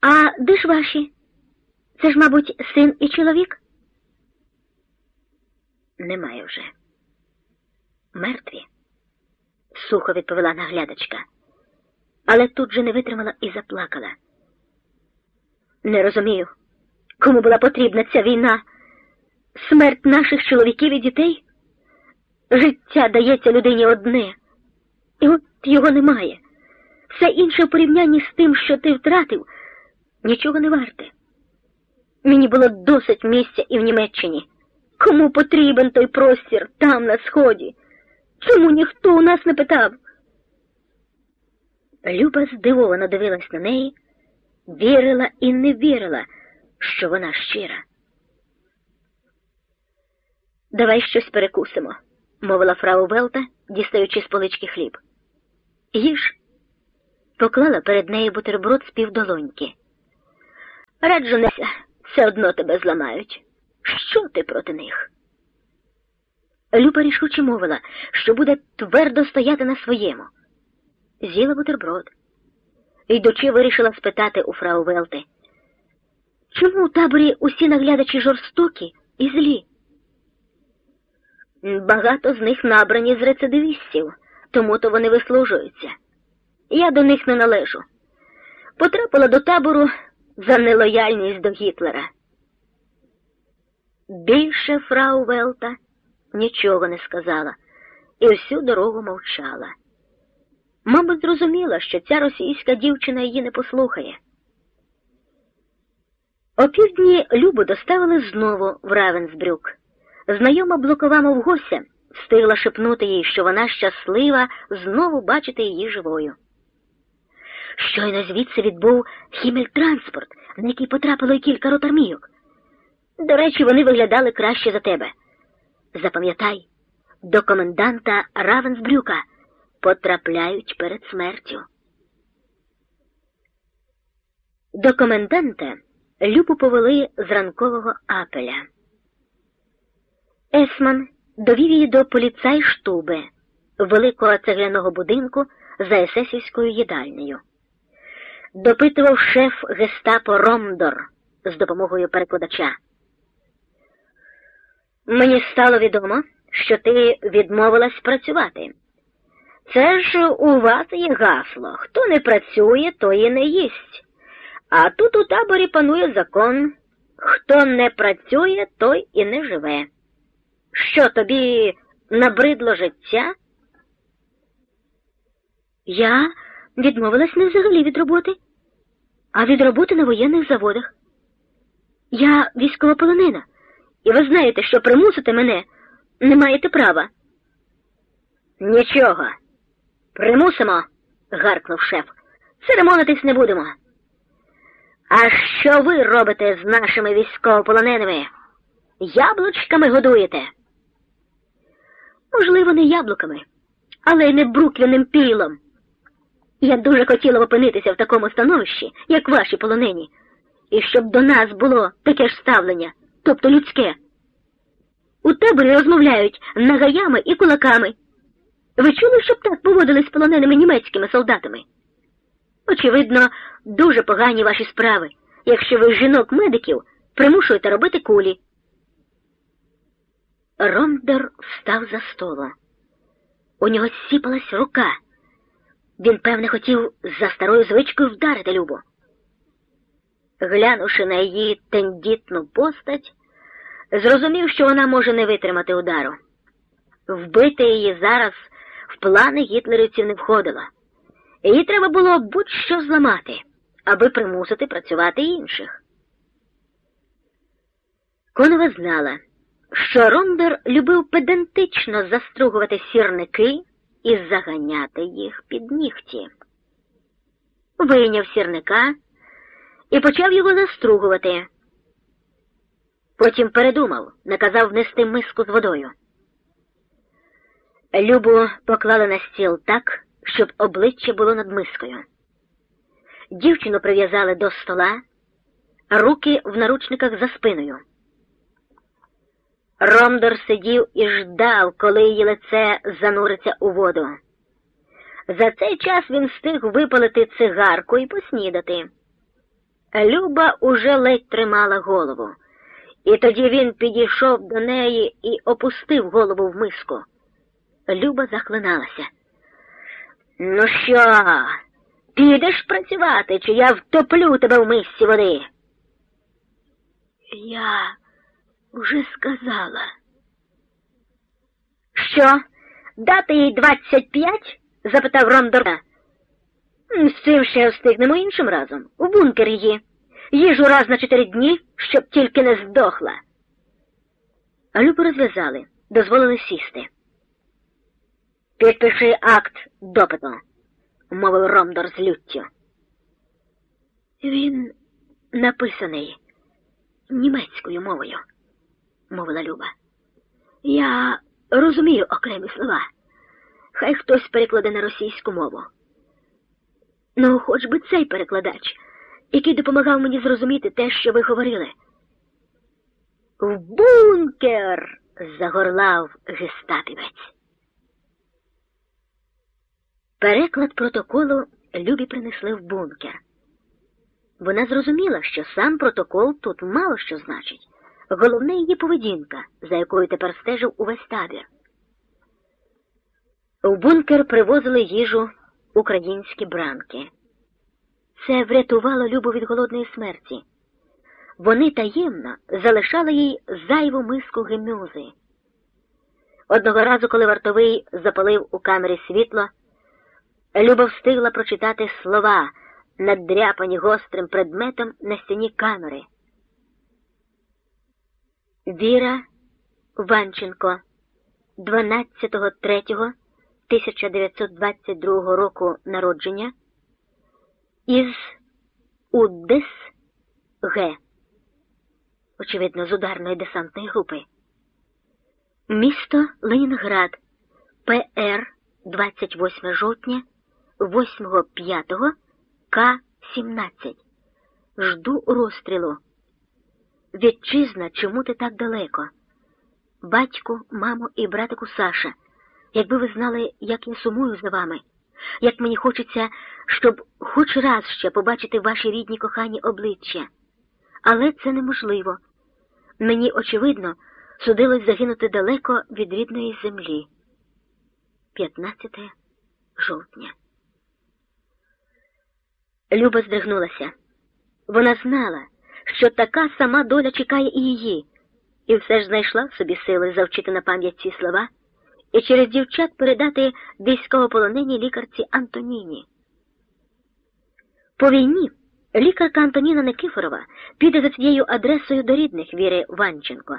А де ж ваші? Це ж, мабуть, син і чоловік? Немає вже. Мертві, сухо відповіла наглядачка, але тут же не витримала і заплакала. Не розумію, кому була потрібна ця війна, смерть наших чоловіків і дітей. Життя дається людині одне, і от його немає. Все інше в порівнянні з тим, що ти втратив, нічого не варте. Мені було досить місця і в Німеччині. Кому потрібен той простір там, на сході? Чому ніхто у нас не питав? Люба здивовано дивилась на неї, вірила і не вірила, що вона щира. Давай щось перекусимо, мовила фрау Велта, дістаючи з полички хліб. Їж поклала перед нею бутерброд з півдолоньки. Раджу неся, все одно тебе зламають. Що ти проти них? Люба рішуче мовила, що буде твердо стояти на своєму. З'їла бутерброд. Йдучи, вирішила спитати у фрау Велти, чому у таборі усі наглядачі жорстокі і злі? Багато з них набрані з рецидивістів, тому то вони вислужуються. Я до них не належу. Потрапила до табору за нелояльність до Гітлера. Більше фрау Велта нічого не сказала і всю дорогу мовчала. Мабуть, зрозуміла, що ця російська дівчина її не послухає. О півдні Любу доставили знову в Равенсбрюк. Знайома блокова мовгося встигла шепнути їй, що вона щаслива знову бачити її живою. Щойно звідси відбув хімельтранспорт, на який потрапило й кілька ротармійок. До речі, вони виглядали краще за тебе. Запам'ятай, до коменданта Равенсбрюка потрапляють перед смертю. До коменданта Любу повели з ранкового апеля. Есман довів її до поліцайштуби, великого цегляного будинку за есесівською їдальнею. Допитував шеф гестапо Ромдор з допомогою перекладача. Мені стало відомо, що ти відмовилась працювати. Це ж у вас є гасло. Хто не працює, той і не їсть. А тут у таборі панує закон хто не працює, той і не живе. Що тобі набридло життя? Я відмовилась не взагалі від роботи, а від роботи на воєнних заводах. Я військовополонена, і ви знаєте, що примусити мене не маєте права. Нічого. Примусимо, гаркнув шеф. Церемонитись не будемо. А що ви робите з нашими військовополоненими? Яблучками годуєте? Можливо, не яблуками, але й не бруквяним пілом. Я дуже хотіла опинитися в такому становищі, як ваші полонені, і щоб до нас було таке ж ставлення, тобто людське. У таборі розмовляють нагаями і кулаками. Ви чули, щоб так поводились з полоненими німецькими солдатами? Очевидно, дуже погані ваші справи, якщо ви жінок-медиків примушуєте робити кулі. Ромдер встав за стола. У нього сіпалась рука. Він, певне, хотів за старою звичкою вдарити Любу. Глянувши на її тендітну постать, зрозумів, що вона може не витримати удару. Вбити її зараз в плани гітлерівців не входило. Її треба було будь-що зламати, аби примусити працювати інших. Конова знала, що Рондер любив педантично застругувати сірники і заганяти їх під нігті. Вийняв сірника і почав його застругувати. Потім передумав, наказав внести миску з водою. Любу поклали на стіл так, щоб обличчя було над мискою. Дівчину прив'язали до стола, руки в наручниках за спиною. Ромдор сидів і ждав, коли її лице зануриться у воду. За цей час він встиг випалити цигарку і поснідати. Люба уже ледь тримала голову, і тоді він підійшов до неї і опустив голову в миску. Люба захлиналася. Ну що, підеш працювати, чи я втоплю тебе в мисці води? Я вже сказала. Що? Дати їй двадцять п'ять? запитав Ромдорна. З цим ще встигнемо іншим разом. У бункер її. Їжу раз на чотири дні, щоб тільки не здохла. А Любу розв'язали, дозволили сісти. Підпиши акт допиту, мовив Ромдор з люттю. Він написаний німецькою мовою, мовила Люба. Я розумію окремі слова. Хай хтось перекладе на російську мову. Ну, хоч би цей перекладач, який допомагав мені зрозуміти те, що ви говорили. В бункер. загорлав гестапівець. Переклад протоколу Любі принесли в бункер. Вона зрозуміла, що сам протокол тут мало що значить. Головне її поведінка, за якою тепер стежив увесь табір. В бункер привозили їжу українські бранки. Це врятувало Любу від голодної смерті. Вони таємно залишали їй зайву миску гемюзи. Одного разу, коли вартовий запалив у камері світло, Люба встигла прочитати слова, надряпані гострим предметом на стіні камери. Віра Ванченко 12.03.1922 року народження із УДИС Г. Очевидно, з ударної десантної групи. Місто Ленінград ПР 28 жовтня 8.5 К-17. Жду розстрілу. Вітчизна, чому ти так далеко? Батьку, мамо і братику Саша, якби ви знали, як я сумую за вами, як мені хочеться, щоб хоч раз ще побачити ваші рідні кохані обличчя. Але це неможливо. Мені, очевидно, судилось загинути далеко від рідної землі. 15 жовтня. Люба здригнулася. Вона знала, що така сама доля чекає і її, і все ж знайшла в собі сили завчити на пам'ять ці слова і через дівчат передати військовополоненій лікарці Антоніні. По війні лікарка Антоніна Никифорова піде за цією адресою до рідних Віри Ванченко.